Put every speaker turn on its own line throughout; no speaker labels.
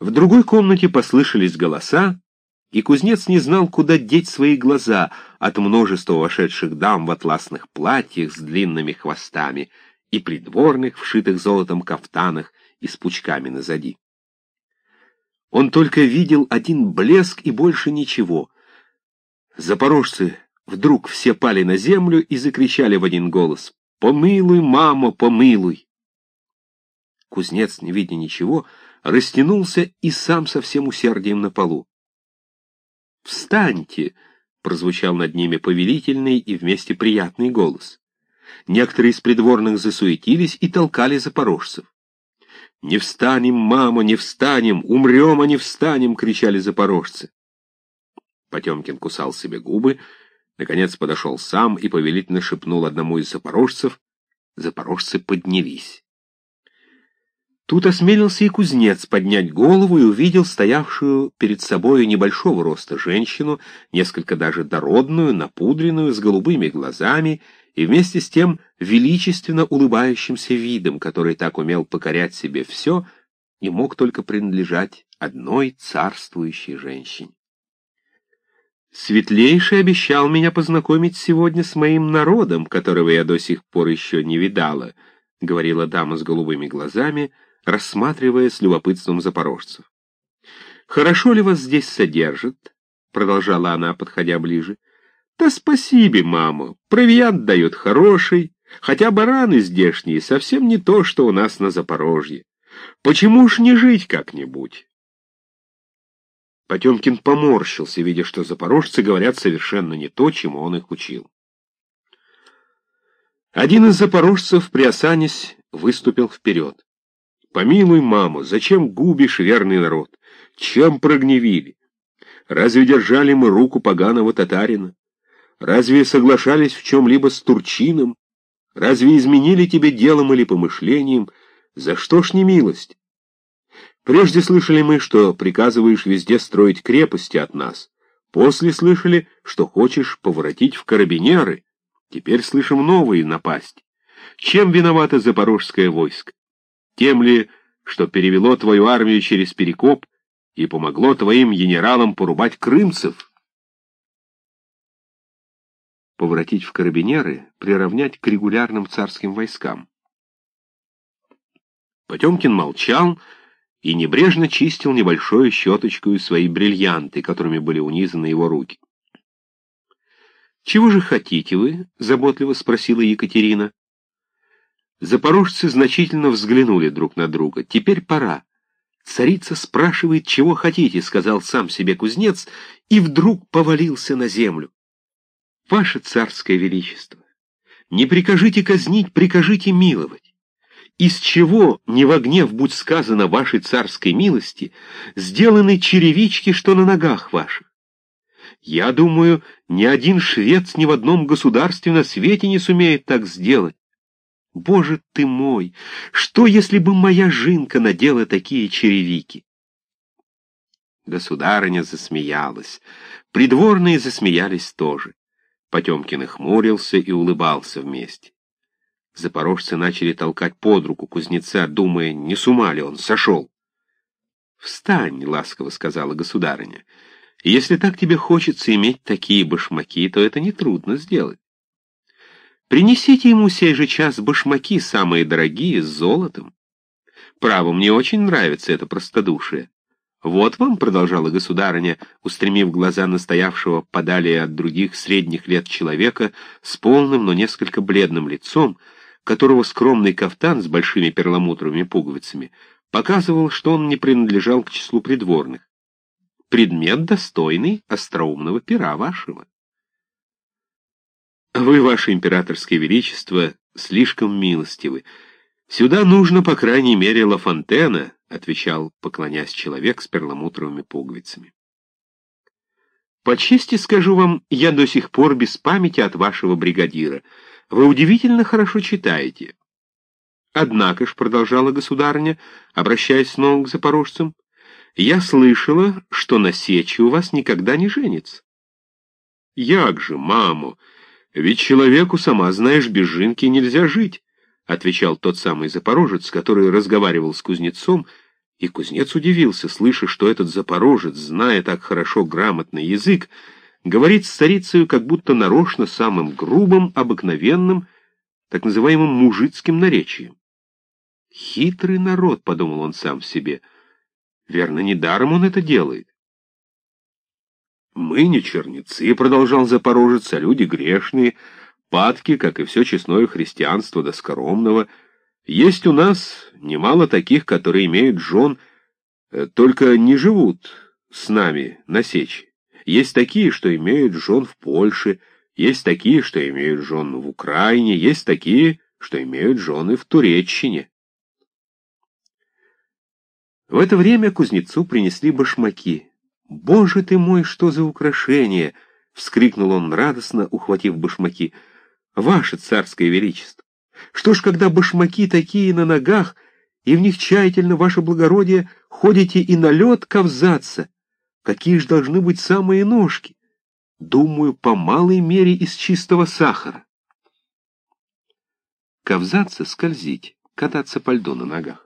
В другой комнате послышались голоса, и кузнец не знал, куда деть свои глаза от множества вошедших дам в атласных платьях с длинными хвостами и придворных, вшитых золотом кафтанах и с пучками назади. Он только видел один блеск и больше ничего. Запорожцы вдруг все пали на землю и закричали в один голос «Помилуй, мамо, помилуй!» Кузнец, не видя ничего, растянулся и сам со всем усердием на полу. «Встаньте!» — прозвучал над ними повелительный и вместе приятный голос. Некоторые из придворных засуетились и толкали запорожцев. «Не встанем, мама, не встанем! Умрем, а не встанем!» — кричали запорожцы. Потемкин кусал себе губы, наконец подошел сам и повелительно шепнул одному из запорожцев. Запорожцы поднялись. Тут осмелился и кузнец поднять голову и увидел стоявшую перед собою небольшого роста женщину, несколько даже дородную, напудренную, с голубыми глазами и вместе с тем величественно улыбающимся видом, который так умел покорять себе все и мог только принадлежать одной царствующей женщине. Светлейший обещал меня познакомить сегодня с моим народом, которого я до сих пор еще не видала, — говорила дама с голубыми глазами, — рассматривая с любопытством запорожцев. «Хорошо ли вас здесь содержат?» — продолжала она, подходя ближе. «Да спасибо, мама, провиант дает хороший, хотя бараны здешние совсем не то, что у нас на Запорожье. Почему ж не жить как-нибудь?» Потемкин поморщился, видя, что запорожцы говорят совершенно не то, чему он их учил. Один из запорожцев, приосанясь, выступил вперед. Помилуй, маму, зачем губишь верный народ? Чем прогневили? Разве держали мы руку поганого татарина? Разве соглашались в чем-либо с Турчином? Разве изменили тебе делом или помышлением? За что ж не милость? Прежде слышали мы, что приказываешь везде строить крепости от нас. После слышали, что хочешь поворотить в карабинеры. Теперь слышим новые напасти. Чем виновато запорожское войско? Тем ли, что перевело твою армию через Перекоп и помогло твоим генералам порубать крымцев? Поворотить в карабинеры, приравнять к регулярным царским войскам. Потемкин молчал и небрежно чистил небольшую щеточку свои бриллианты, которыми были унизаны его руки. «Чего же хотите вы?» — заботливо спросила Екатерина. Запорожцы значительно взглянули друг на друга. «Теперь пора». «Царица спрашивает, чего хотите», — сказал сам себе кузнец, и вдруг повалился на землю. «Ваше царское величество, не прикажите казнить, прикажите миловать. Из чего, не во гнев будь сказано вашей царской милости, сделаны черевички, что на ногах ваших? Я думаю, ни один швец ни в одном государстве на свете не сумеет так сделать. Боже ты мой! Что, если бы моя жинка надела такие черевики? Государыня засмеялась. Придворные засмеялись тоже. Потемкин хмурился и улыбался вместе. Запорожцы начали толкать под руку кузнеца, думая, не с ума ли он сошел. «Встань», — ласково сказала государыня. «Если так тебе хочется иметь такие башмаки, то это нетрудно сделать. Принесите ему сей же час башмаки, самые дорогие, с золотом. Право, мне очень нравится это простодушие. Вот вам, — продолжала государыня, устремив глаза настоявшего подали от других средних лет человека с полным, но несколько бледным лицом, которого скромный кафтан с большими перламутровыми пуговицами показывал, что он не принадлежал к числу придворных. Предмет достойный остроумного пера вашего. Вы, ваше императорское величество, слишком милостивы. Сюда нужно, по крайней мере, Ла Фонтена, отвечал, поклонясь человек с перламутровыми пуговицами. По чести скажу вам, я до сих пор без памяти от вашего бригадира. Вы удивительно хорошо читаете. Однако ж, продолжала государыня, обращаясь снова к запорожцам, я слышала, что на сече у вас никогда не женится. Як же, маму, «Ведь человеку, сама знаешь, без жинки нельзя жить», — отвечал тот самый запорожец, который разговаривал с кузнецом И кузнец удивился, слыша, что этот запорожец, зная так хорошо грамотный язык, говорит с царицей как будто нарочно самым грубым, обыкновенным, так называемым мужицким наречием. «Хитрый народ», — подумал он сам в себе, — «верно, недаром он это делает». «Мы не черницы», — продолжал Запорожец, — «а люди грешные, падки, как и все честное христианство до скоромного. Есть у нас немало таких, которые имеют жен, э, только не живут с нами на сече. Есть такие, что имеют жен в Польше, есть такие, что имеют жен в Украине, есть такие, что имеют жены в Туреччине. В это время кузнецу принесли башмаки. «Боже ты мой, что за украшение!» — вскрикнул он радостно, ухватив башмаки. «Ваше царское величество! Что ж, когда башмаки такие на ногах, и в них тщательно, ваше благородие, ходите и на лед ковзаться, какие ж должны быть самые ножки? Думаю, по малой мере из чистого сахара». Ковзаться, скользить, кататься по льду на ногах.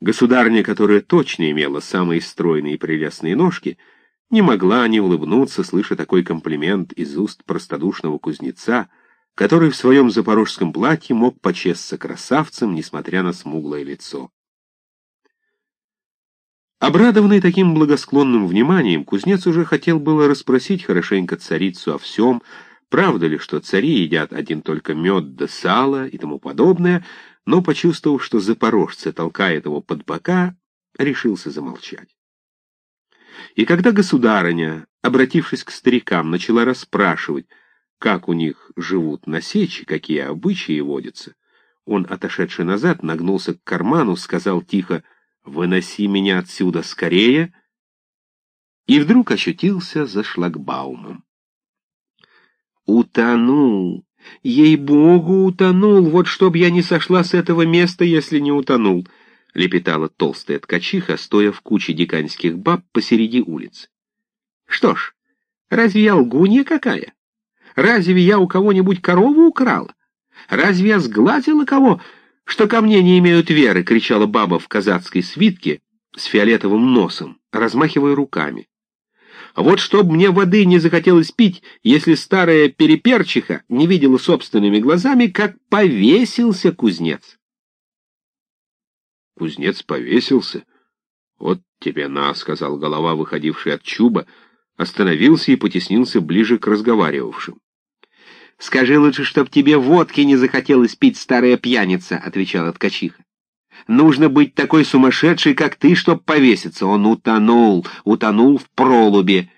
Государня, которая точно имела самые стройные и прелестные ножки, не могла не улыбнуться, слыша такой комплимент из уст простодушного кузнеца, который в своем запорожском платье мог почесться красавцем, несмотря на смуглое лицо. Обрадованный таким благосклонным вниманием, кузнец уже хотел было расспросить хорошенько царицу о всем, правда ли, что цари едят один только мед да сало и тому подобное, но, почувствовав, что запорожцы толкает его под бока, решился замолчать. И когда государыня, обратившись к старикам, начала расспрашивать, как у них живут на сече, какие обычаи водятся, он, отошедший назад, нагнулся к карману, сказал тихо «Выноси меня отсюда скорее!» и вдруг ощутился за шлагбаумом. «Утонул!» «Ей-богу, утонул! Вот чтоб я не сошла с этого места, если не утонул!» — лепетала толстая ткачиха, стоя в куче диканьских баб посреди улицы. «Что ж, разве я лгунья какая? Разве я у кого-нибудь корову украла? Разве я сглазила кого, что ко мне не имеют веры?» — кричала баба в казацкой свитке с фиолетовым носом, размахивая руками. Вот чтоб мне воды не захотелось пить, если старая переперчиха не видела собственными глазами, как повесился кузнец. Кузнец повесился. Вот тебе на, — сказал голова, выходивший от чуба, остановился и потеснился ближе к разговаривавшим. «Скажи лучше, чтоб тебе водки не захотелось пить, старая пьяница», — отвечала ткачиха. Нужно быть такой сумасшедшей, как ты, чтоб повеситься. Он утонул, утонул в пролубе.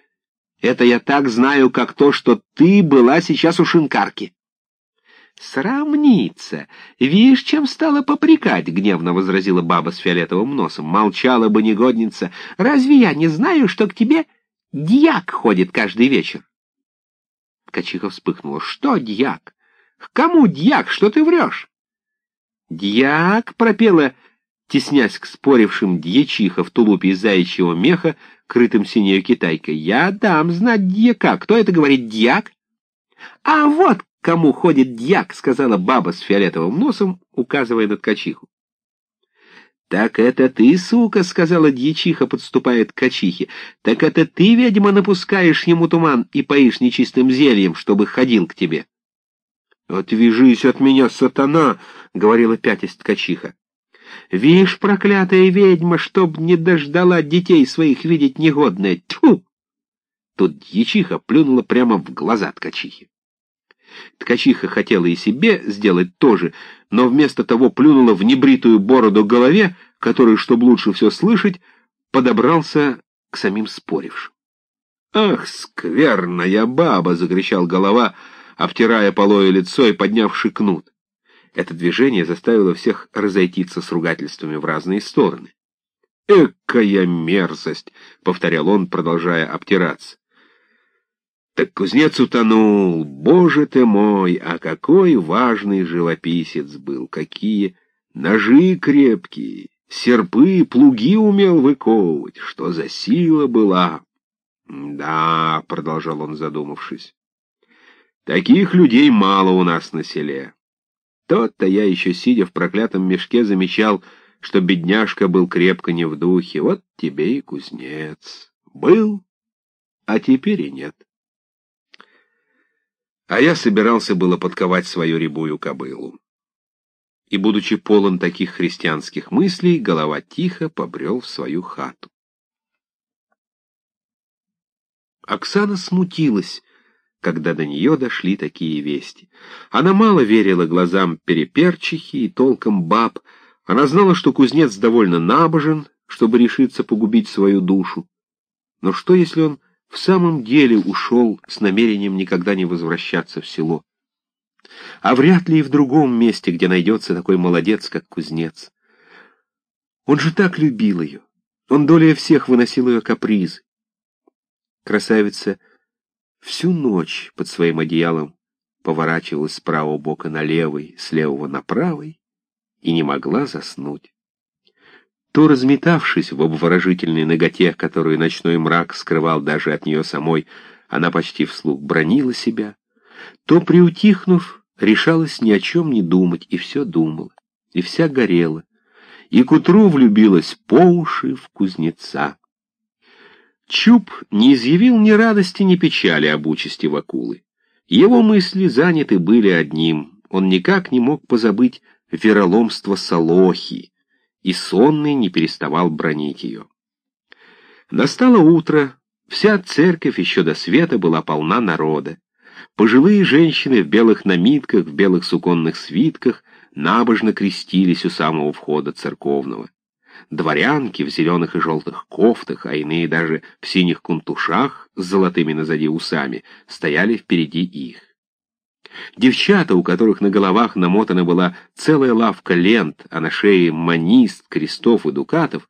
Это я так знаю, как то, что ты была сейчас у шинкарки. «Срамница! Видишь, чем стала попрекать?» — гневно возразила баба с фиолетовым носом. «Молчала бы негодница. Разве я не знаю, что к тебе дьяк ходит каждый вечер?» Ткачиха вспыхнула. «Что дьяк? К кому дьяк? Что ты врешь?» «Дьяк!» — пропела, теснясь к спорившим дьячиха в тулупе из заячьего меха, крытым синею китайкой. «Я дам знать дьяка. Кто это говорит, дьяк?» «А вот кому ходит дьяк!» — сказала баба с фиолетовым носом, указывая на ткачиху. «Так это ты, сука!» — сказала дьячиха, подступая к ткачихе. «Так это ты, ведьма, напускаешь ему туман и поишь нечистым зельем, чтобы ходил к тебе!» «Отвяжись от меня, сатана!» — говорила пятясь ткачиха. «Вишь, проклятая ведьма, чтоб не дождала детей своих видеть негодное! Тьфу!» Тут дьячиха плюнула прямо в глаза ткачихи. Ткачиха хотела и себе сделать то же, но вместо того плюнула в небритую бороду голове, который, чтобы лучше все слышать, подобрался к самим спорившим. «Ах, скверная баба!» — закричал голова — обтирая полое лицо и поднявши кнут. Это движение заставило всех разойтиться с ругательствами в разные стороны. «Экая мерзость!» — повторял он, продолжая обтираться. Так кузнец утонул. Боже ты мой, а какой важный живописец был! Какие ножи крепкие, серпы, плуги умел выковывать! Что за сила была! Да, — продолжал он, задумавшись, Таких людей мало у нас на селе. Тот-то я еще, сидя в проклятом мешке, замечал, что бедняжка был крепко не в духе. Вот тебе и кузнец. Был, а теперь и нет. А я собирался было подковать свою рябую кобылу. И, будучи полон таких христианских мыслей, голова тихо побрел в свою хату. Оксана смутилась, когда до нее дошли такие вести. Она мало верила глазам переперчихи и толком баб. Она знала, что кузнец довольно набожен, чтобы решиться погубить свою душу. Но что, если он в самом деле ушел с намерением никогда не возвращаться в село? А вряд ли и в другом месте, где найдется такой молодец, как кузнец. Он же так любил ее. Он долей всех выносил ее капризы. Красавица всю ночь под своим одеялом поворачивалась с правого бока на левый, с левого на правый и не могла заснуть. То разметавшись в обворожительной ноготе, которую ночной мрак скрывал даже от нее самой, она почти вслух бронила себя, то, приутихнув, решалась ни о чем не думать, и все думала, и вся горела, и к утру влюбилась по уши в кузнеца. Чуб не изъявил ни радости, ни печали об участи Вакулы. Его мысли заняты были одним. Он никак не мог позабыть вероломство Солохи, и сонный не переставал бронить ее. Настало утро, вся церковь еще до света была полна народа. Пожилые женщины в белых намитках, в белых суконных свитках набожно крестились у самого входа церковного. Дворянки в зеленых и желтых кофтах, а иные даже в синих кунтушах с золотыми назади усами, стояли впереди их. Девчата, у которых на головах намотана была целая лавка лент, а на шее манист, крестов и дукатов,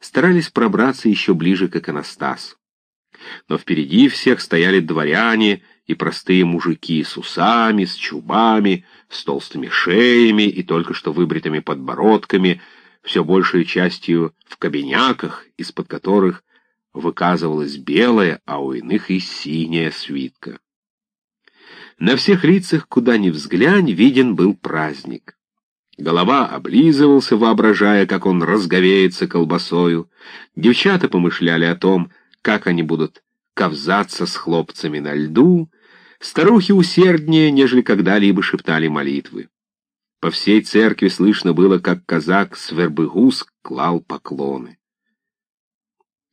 старались пробраться еще ближе к иконостасу. Но впереди всех стояли дворяне и простые мужики с усами, с чубами, с толстыми шеями и только что выбритыми подбородками, все большей частью в кабиняках, из-под которых выказывалась белая, а у иных и синяя свитка. На всех лицах, куда ни взглянь, виден был праздник. Голова облизывался, воображая, как он разговеется колбасою. Девчата помышляли о том, как они будут ковзаться с хлопцами на льду. Старухи усерднее, нежели когда-либо шептали молитвы. По всей церкви слышно было, как казак Свербыгус клал поклоны.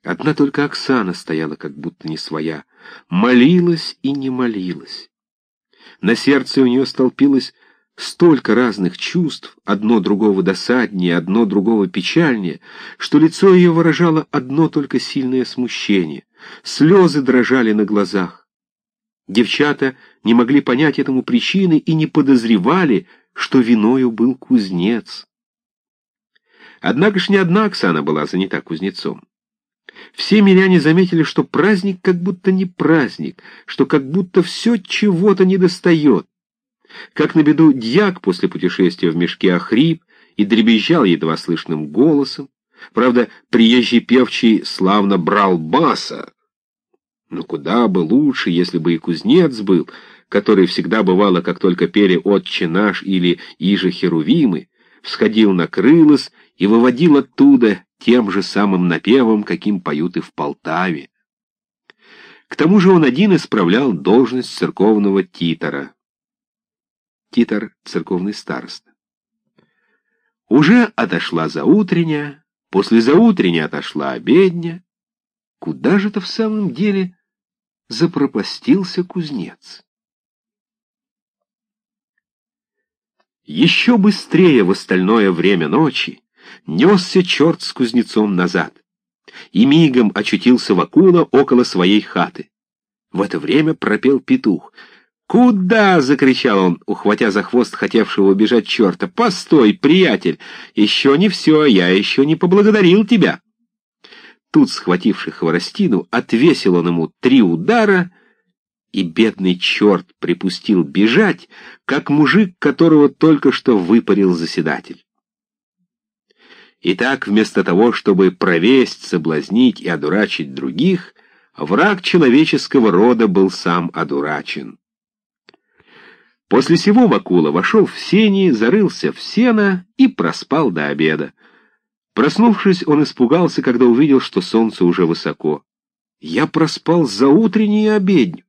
Одна только Оксана стояла как будто не своя, молилась и не молилась. На сердце у нее столпилось столько разных чувств, одно другого досаднее, одно другого печальнее, что лицо ее выражало одно только сильное смущение. Слезы дрожали на глазах. Девчата не могли понять этому причины и не подозревали, что виною был кузнец. Однако ж не одна Оксана была занята кузнецом. Все миряне заметили, что праздник как будто не праздник, что как будто все чего-то недостает. Как на беду дьяк после путешествия в мешке охрип и дребезжал едва слышным голосом. Правда, приезжий певчий славно брал баса. Но куда бы лучше, если бы и кузнец был, который всегда бывало, как только пели «Отче наш» или «Иже Херувимы», всходил на крылос и выводил оттуда тем же самым напевом, каким поют и в Полтаве. К тому же он один исправлял должность церковного титора. Титор — церковный староста. Уже отошла заутренняя, после заутренней отошла обедня. Куда же-то в самом деле запропастился кузнец? Еще быстрее в остальное время ночи несся черт с кузнецом назад и мигом очутился Вакула около своей хаты. В это время пропел петух. «Куда?» — закричал он, ухватя за хвост хотевшего убежать черта. «Постой, приятель! Еще не все, я еще не поблагодарил тебя!» Тут, схвативший хворостину, отвесил он ему три удара — и бедный черт припустил бежать, как мужик, которого только что выпарил заседатель. Итак, вместо того, чтобы провесть, соблазнить и одурачить других, враг человеческого рода был сам одурачен. После сего Вакула вошел в сени, зарылся в сено и проспал до обеда. Проснувшись, он испугался, когда увидел, что солнце уже высоко. «Я проспал за утренней обедню».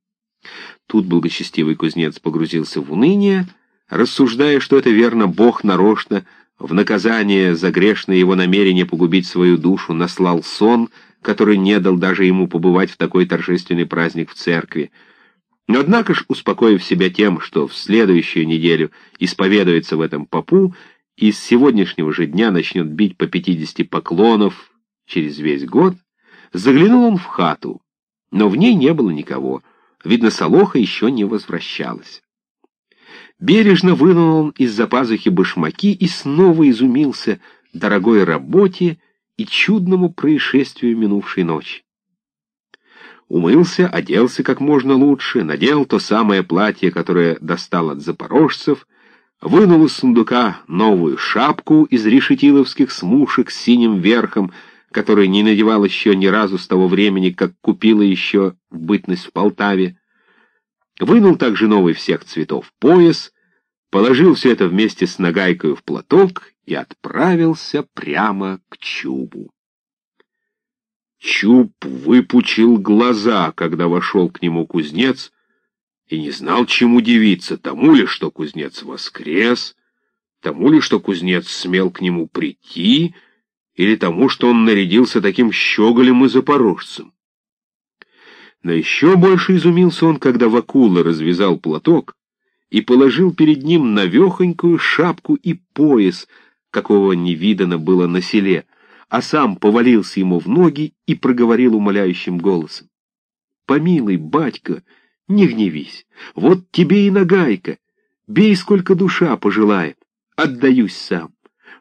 Тут благочестивый кузнец погрузился в уныние, рассуждая, что это верно Бог нарочно, в наказание за грешное его намерение погубить свою душу, наслал сон, который не дал даже ему побывать в такой торжественный праздник в церкви. Но однако ж, успокоив себя тем, что в следующую неделю исповедуется в этом попу, и с сегодняшнего же дня начнет бить по пятидесяти поклонов через весь год, заглянул он в хату, но в ней не было никого. Видно, Солоха еще не возвращалась. Бережно вынул он из-за пазухи башмаки и снова изумился дорогой работе и чудному происшествию минувшей ночи. Умылся, оделся как можно лучше, надел то самое платье, которое достал от запорожцев, вынул из сундука новую шапку из решетиловских смушек с синим верхом, который не надевал еще ни разу с того времени, как купила еще бытность в Полтаве, вынул также новый всех цветов пояс, положил все это вместе с нагайкой в платок и отправился прямо к Чубу. Чуб выпучил глаза, когда вошел к нему кузнец, и не знал, чем удивиться, тому ли, что кузнец воскрес, тому ли, что кузнец смел к нему прийти, или тому, что он нарядился таким щеголем и запорожцем. Но еще больше изумился он, когда Вакула развязал платок и положил перед ним навехонькую шапку и пояс, какого не видано было на селе, а сам повалился ему в ноги и проговорил умоляющим голосом. «Помилуй, батька, не гневись, вот тебе и нагайка, бей, сколько душа пожелает, отдаюсь сам,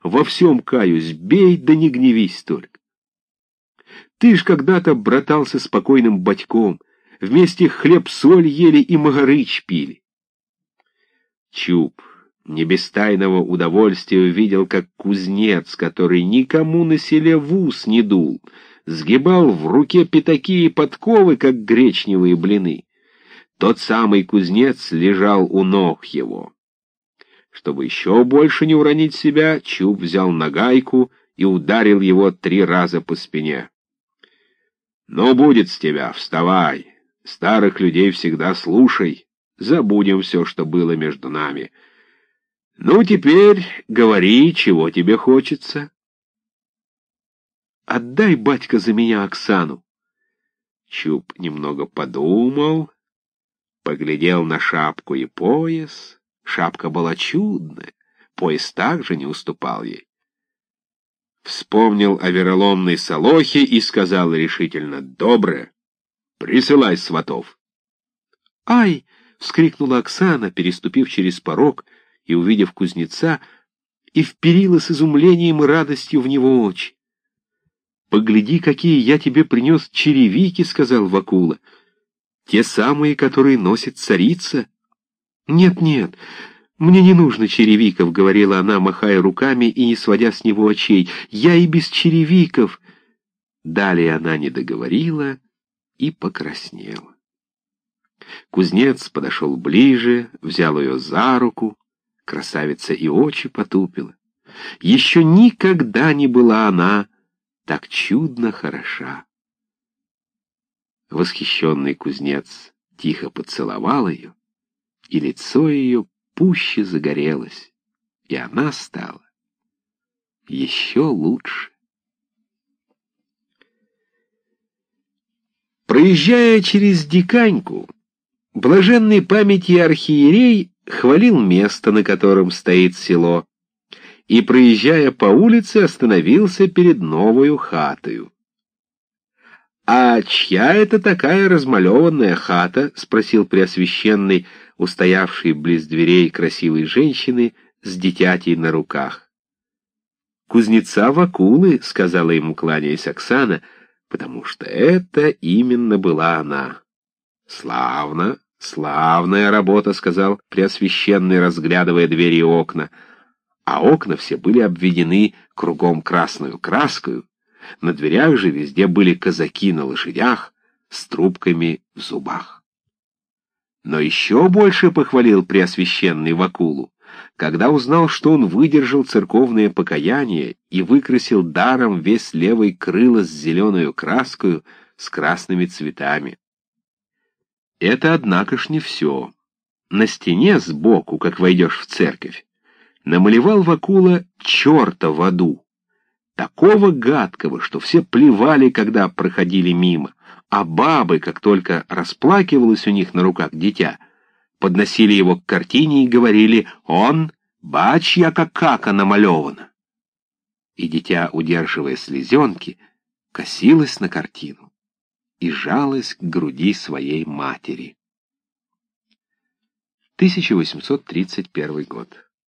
во всем каюсь, бей, да не гневись только. Ты ж когда-то братался с покойным батьком, вместе хлеб-соль ели и магарыч пили. Чуб не без тайного удовольствия увидел, как кузнец, который никому на селе в ус не дул, сгибал в руке пятаки и подковы, как гречневые блины. Тот самый кузнец лежал у ног его. Чтобы еще больше не уронить себя, Чуб взял нагайку и ударил его три раза по спине. «Ну, будет с тебя, вставай. Старых людей всегда слушай. Забудем все, что было между нами. Ну, теперь говори, чего тебе хочется». «Отдай, батька, за меня Оксану». Чуб немного подумал, поглядел на шапку и пояс. Шапка была чудная, пояс также не уступал ей вспомнил о вероломной Солохе и сказал решительно «Доброе, присылай сватов». «Ай!» — вскрикнула Оксана, переступив через порог и увидев кузнеца, и вперила с изумлением и радостью в него очи. «Погляди, какие я тебе принес черевики», — сказал Вакула. «Те самые, которые носит царица». «Нет-нет, «Мне не нужно черевиков», — говорила она, махая руками и не сводя с него очей. «Я и без черевиков». Далее она не договорила и покраснела. Кузнец подошел ближе, взял ее за руку. Красавица и очи потупила. Еще никогда не была она так чудно хороша. Восхищенный кузнец тихо поцеловал ее, и лицо ее пуще загорелась, и она стала еще лучше. Проезжая через Диканьку, блаженной памяти архиерей хвалил место, на котором стоит село, и, проезжая по улице, остановился перед новою хатою. «А чья это такая размалеванная хата?» — спросил Преосвященный, устоявший близ дверей красивой женщины с дитятей на руках. «Кузнеца Вакулы», — сказала ему, кланяясь Оксана, потому что это именно была она. «Славно, славная работа», — сказал Преосвященный, разглядывая двери и окна. А окна все были обведены кругом красную краскою, на дверях же везде были казаки на лошадях с трубками в зубах. Но еще больше похвалил Преосвященный Вакулу. когда узнал, что он выдержал церковное покаяние и выкрасил даром весь левый крыло с зеленую краскою с красными цветами. Это, однако ж, не все. На стене сбоку, как войдешь в церковь, намалевал Вакула черта в аду, такого гадкого, что все плевали, когда проходили мимо, а бабы, как только расплакивалось у них на руках дитя, подносили его к картине и говорили «Он, бач, яка кака намалевана». И дитя, удерживая слезенки, косилось на картину и жалась к груди своей матери. 1831 год.